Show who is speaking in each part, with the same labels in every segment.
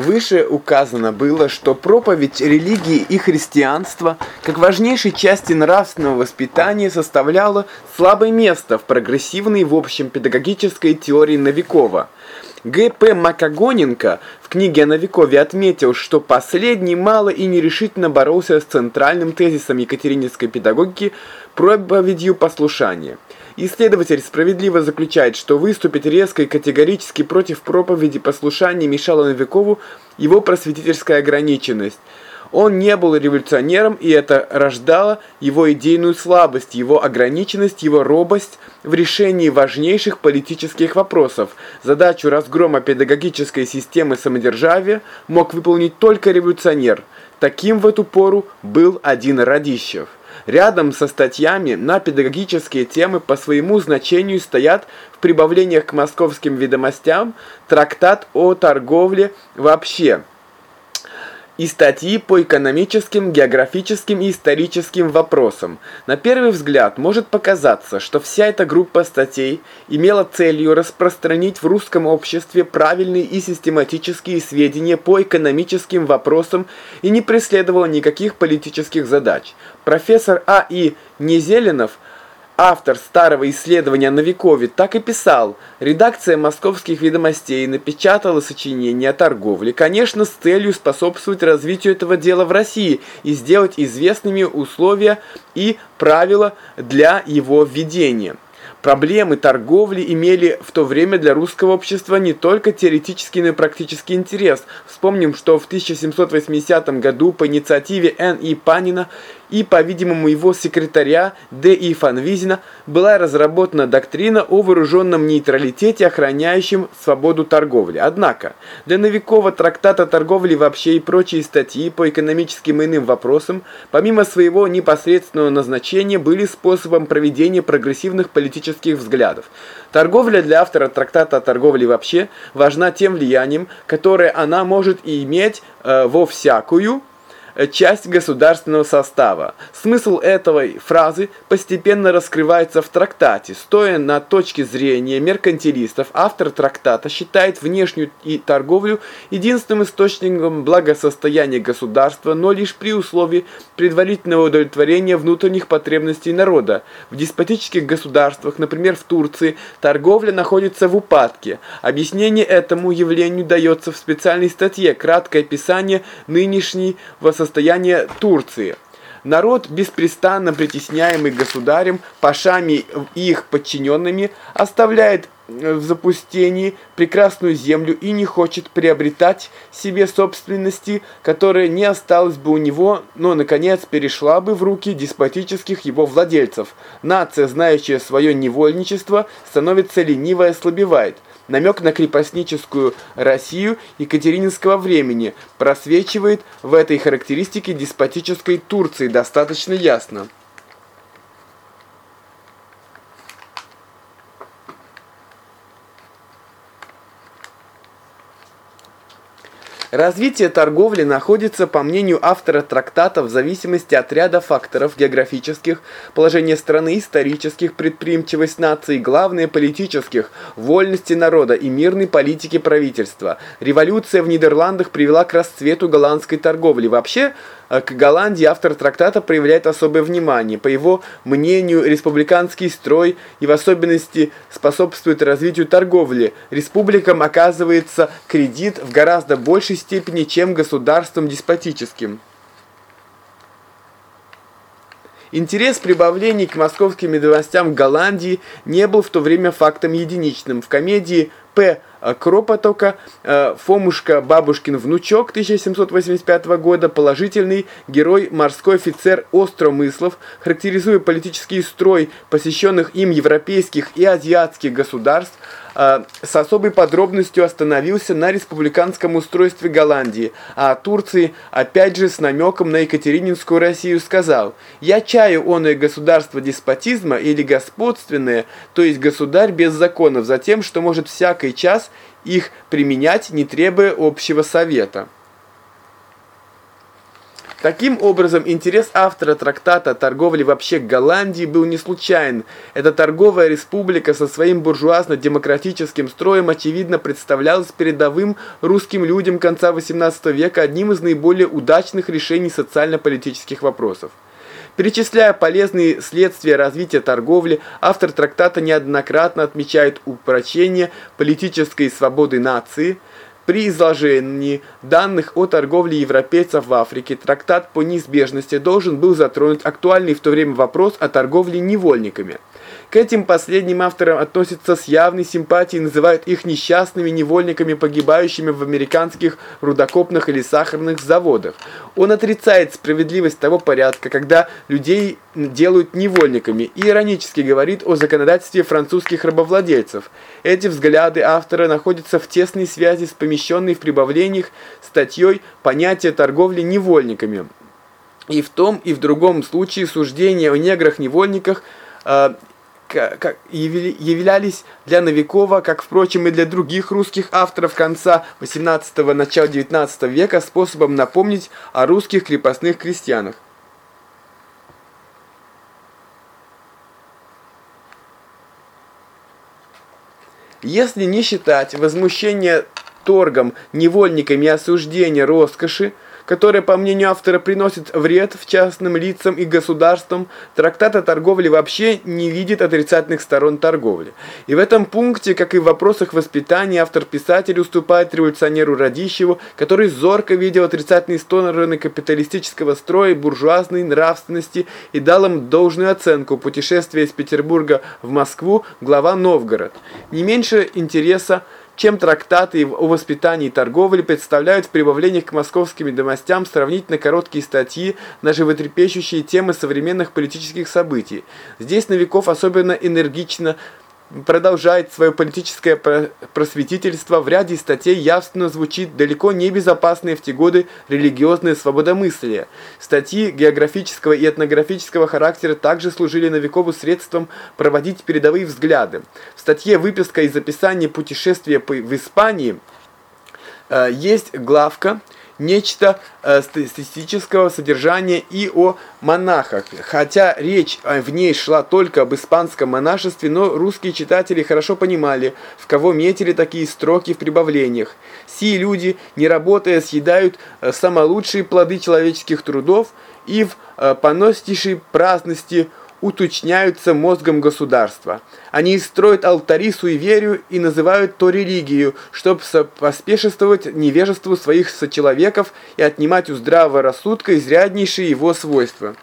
Speaker 1: Выше указано было, что проповедь религии и христианства, как важнейшей части нравственного воспитания, составляла слабое место в прогрессивной в общем педагогической теории Новикова. Г.П. Макогоненко в книге о Новикове отметил, что последний мало и нерешительно боролся с центральным тезисом екатерининской педагогики проповедью послушания. Исследователь справедливо заключает, что выступить резко и категорически против проповеди послушания мешала Новикову его просветительская ограниченность. Он не был революционером, и это рождало его идейную слабость, его ограниченность, его робость в решении важнейших политических вопросов. Задачу разгрома педагогической системы самодержавия мог выполнить только революционер. Таким в эту пору был один Радищев. Рядом со статьями на педагогические темы по своему значению стоят в прибавлениях к московским ведомостям трактат о торговле вообще и статьи по экономическим, географическим и историческим вопросам. На первый взгляд может показаться, что вся эта группа статей имела целью распространить в русском обществе правильные и систематические сведения по экономическим вопросам и не преследовала никаких политических задач. Профессор А.И. Незеленов – автор старого исследования Новикове, так и писал. Редакция московских ведомостей напечатала сочинение о торговле, конечно, с целью способствовать развитию этого дела в России и сделать известными условия и правила для его введения. Проблемы торговли имели в то время для русского общества не только теоретический, но и практический интерес. Вспомним, что в 1780 году по инициативе Н.И. Панина и, по-видимому, его секретаря Д.И. Фанвизина была разработана доктрина о вооруженном нейтралитете, охраняющем свободу торговли. Однако, для Новикова трактата торговли вообще и прочие статьи по экономическим и иным вопросам, помимо своего непосредственного назначения, были способом проведения прогрессивных политических взглядов. Торговля для автора трактата о торговле вообще важна тем влиянием, которое она может и иметь э, во всякую, часть государственного состава. Смысл этой фразы постепенно раскрывается в трактате. Стоя на точке зрения меркантилистов, автор трактата считает внешнюю и торговлю единственным источником благосостояния государства, но лишь при условии предварительного удовлетворения внутренних потребностей народа. В деспотических государствах, например, в Турции, торговля находится в упадке. Объяснение этому явлению дается в специальной статье «Краткое описание нынешней состояния состояние Турции. Народ, беспрестанно притесняемый государем, пашами и их подчиненными, оставляет э, в запустении прекрасную землю и не хочет приобретать себе собственности, которая не осталась бы у него, но, наконец, перешла бы в руки деспотических его владельцев. Нация, знающая свое невольничество, становится ленивой и ослабевает – намек на крепостническую Россию Екатерининского времени просвечивает в этой характеристике деспотической Турции достаточно ясно. Развитие торговли находится, по мнению автора трактата, в зависимости от ряда факторов географических, положения страны, исторических, предприимчивость нации, главное политических, вольности народа и мирной политики правительства. Революция в Нидерландах привела к расцвету голландской торговли. Вообще, а к Голландии автор трактата проявляет особое внимание. По его мнению, республиканский строй и в особенности способствует развитию торговли. Республикам оказывается кредит в гораздо большей степени, чем государством деспотическим. Интерес прибавлений к московским ведомостям Голландии не был в то время фактом единичным. В комедии П. Кропотока э, Фомушка Бабушкин внучок 1785 года, положительный герой, морской офицер Остромыслов, характеризуя политический строй посещенных им европейских и азиатских государств, э, с особой подробностью остановился на республиканском устройстве Голландии, а о Турции, опять же с намеком на Екатерининскую Россию, сказал «Я чаю оное государство деспотизма или господственное, то есть государь без законов, за тем, что может всякий час их применять, не требуя общего совета. Таким образом, интерес автора трактата о торговле вообще Голландии был не случайен. Эта торговая республика со своим буржуазно-демократическим строем очевидно представлялась передовым русским людям конца XVIII века одним из наиболее удачных решений социально-политических вопросов. Перечисляя полезные следствия развития торговли, автор трактата неоднократно отмечает упрочение политической свободы нации – при изложении данных о торговле европейцев в Африке трактат по неизбежности должен был затронуть актуальный в то время вопрос о торговле невольниками. К этим последним авторам относятся с явной симпатией, называют их несчастными невольниками, погибающими в американских рудокопных или сахарных заводах. Он отрицает справедливость того порядка, когда людей делают невольниками, и иронически говорит о законодательстве французских рабовладельцев. Эти взгляды автора находятся в тесной связи с помещенной в прибавлениях статьей «Понятие торговли невольниками». И в том, и в другом случае суждения о неграх-невольниках э, как являлись для Новикова, как, впрочем, и для других русских авторов конца XVIII – начала XIX века, способом напомнить о русских крепостных крестьянах. Если не считать возмущение торгом, невольниками и осуждение роскоши, которая, по мнению автора, приносит вред в частным лицам и государствам, трактат о торговле вообще не видит отрицательных сторон торговли. И в этом пункте, как и в вопросах воспитания, автор-писатель уступает революционеру Радищеву, который зорко видел отрицательные стороны капиталистического строя, буржуазной нравственности и дал им должную оценку путешествия из Петербурга в Москву глава Новгород. Не меньше интереса чем трактаты о воспитании и торговле представляют в прибавлениях к московским домостям сравнительно короткие статьи на животрепещущие темы современных политических событий. Здесь Новиков особенно энергично продолжает свое политическое просветительство, в ряде статей явственно звучит далеко не безопасное в те годы религиозное свободомыслие. Статьи географического и этнографического характера также служили Новикову средством проводить передовые взгляды. В статье «Выписка из описания путешествия в Испании» э, есть главка нечто э, статистического содержания и о монахах. Хотя речь э, в ней шла только об испанском монашестве, но русские читатели хорошо понимали, в кого метили такие строки в прибавлениях. Сии люди, не работая, съедают э, самолучшие плоды человеческих трудов и в э, поноситейшей праздности уточняются мозгом государства. Они строят алтари суеверию и называют то религию, чтобы поспешествовать невежеству своих сочеловеков и отнимать у здравого рассудка изряднейшие его свойства.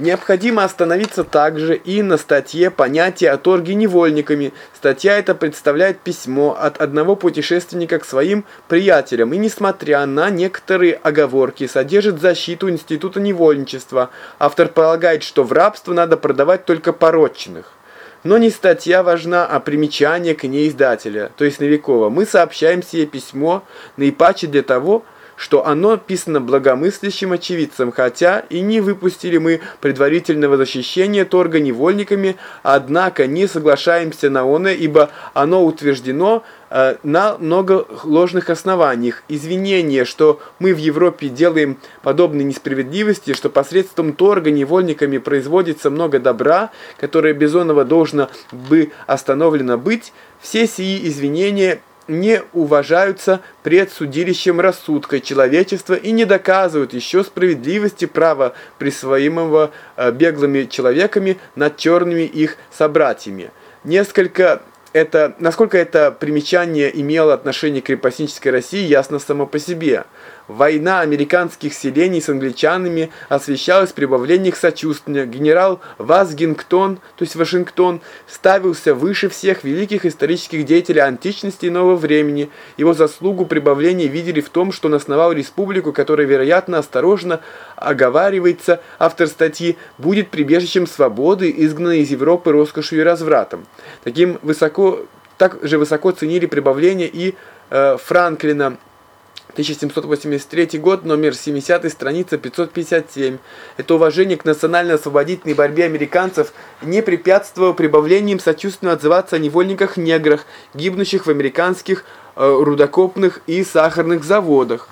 Speaker 1: Необходимо остановиться также и на статье «Понятие о торге невольниками». Статья эта представляет письмо от одного путешественника к своим приятелям и, несмотря на некоторые оговорки, содержит защиту института невольничества. Автор полагает, что в рабство надо продавать только порочных. Но не статья важна, а примечание к ней издателя, то есть Новикова. Мы сообщаем сие письмо наипаче для того, что оно писано благомыслящим очевидцам, хотя и не выпустили мы предварительного защищения торга невольниками, однако не соглашаемся на оно, ибо оно утверждено э, на много ложных основаниях. Извинение, что мы в Европе делаем подобные несправедливости, что посредством торга невольниками производится много добра, которое Бизонова должно бы остановлено быть, все сии извинения не уважаются пред судилищем рассудка человечества и не доказывают еще справедливости права присвоимого э, беглыми человеками над черными их собратьями. Несколько это, насколько это примечание имело отношение к крепостнической России, ясно само по себе – Война американских селений с англичанами освещалась прибавлением сочувствия. Генерал Вазгингтон, то есть Вашингтон, ставился выше всех великих исторических деятелей античности и нового времени. Его заслугу прибавления видели в том, что он основал республику, которая, вероятно, осторожно оговаривается, автор статьи, будет прибежищем свободы, изгнанной из Европы роскошью и развратом. Таким высоко, так же высоко ценили прибавление и э, Франклина, 1783 год, номер 70, страница 557. Это уважение к национально-освободительной борьбе американцев не препятствовало прибавлением сочувственно отзываться о невольниках-неграх, гибнущих в американских э, рудокопных и сахарных заводах.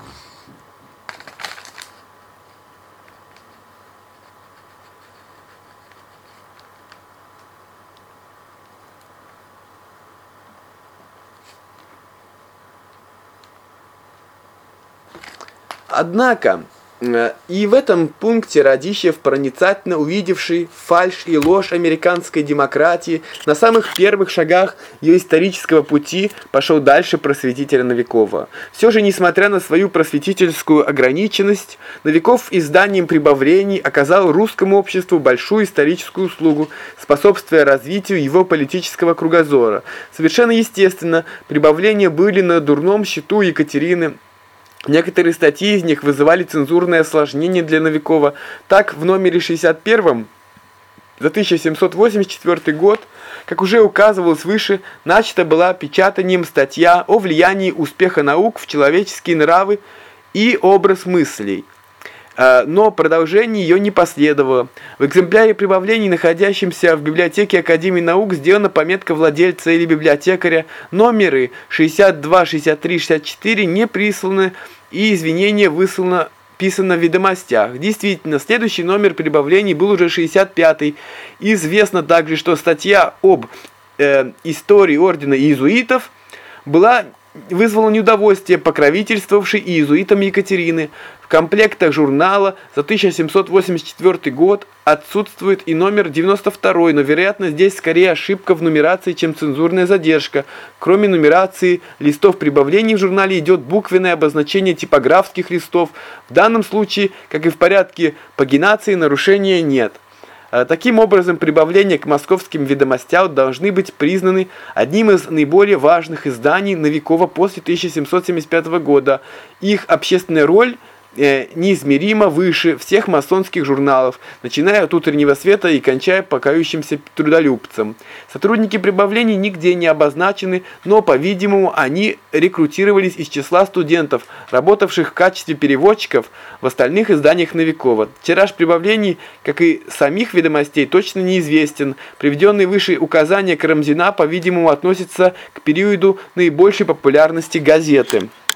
Speaker 1: Однако, э, и в этом пункте Радищев, проницательно увидевший фальшь и ложь американской демократии, на самых первых шагах ее исторического пути пошел дальше просветителя Новикова. Все же, несмотря на свою просветительскую ограниченность, Новиков изданием прибавлений оказал русскому обществу большую историческую услугу, способствуя развитию его политического кругозора. Совершенно естественно, прибавления были на дурном счету Екатерины Некоторые статьи из них вызывали цензурное осложнение для Новикова. Так, в номере 61 за 1784 год, как уже указывалось выше, начата была печатанием статья о влиянии успеха наук в человеческие нравы и образ мыслей. А, но продолжение ее не последовало. В экземпляре прибавлений, находящемся в библиотеке Академии наук, сделана пометка владельца или библиотекаря. Номеры 62, 63, 64 не присланы и извинение выслано писано в ведомостях. Действительно, следующий номер прибавлений был уже 65-й. Известно также, что статья об э, истории ордена иезуитов была вызвало неудовольствие покровительствовавшей иезуитам Екатерины. В комплектах журнала за 1784 год отсутствует и номер 92, но, вероятно, здесь скорее ошибка в нумерации, чем цензурная задержка. Кроме нумерации листов прибавлений в журнале идет буквенное обозначение типографских листов. В данном случае, как и в порядке пагинации, нарушения нет. Э, таким образом, прибавления к московским ведомостям должны быть признаны одним из наиболее важных изданий Новикова после 1775 года. Их общественная роль – э, неизмеримо выше всех масонских журналов, начиная от утреннего света и кончая покающимся трудолюбцем. Сотрудники прибавлений нигде не обозначены, но, по-видимому, они рекрутировались из числа студентов, работавших в качестве переводчиков в остальных изданиях Новикова. Тираж прибавлений, как и самих ведомостей, точно неизвестен. Приведенные выше указания Карамзина, по-видимому, относятся к периоду наибольшей популярности газеты.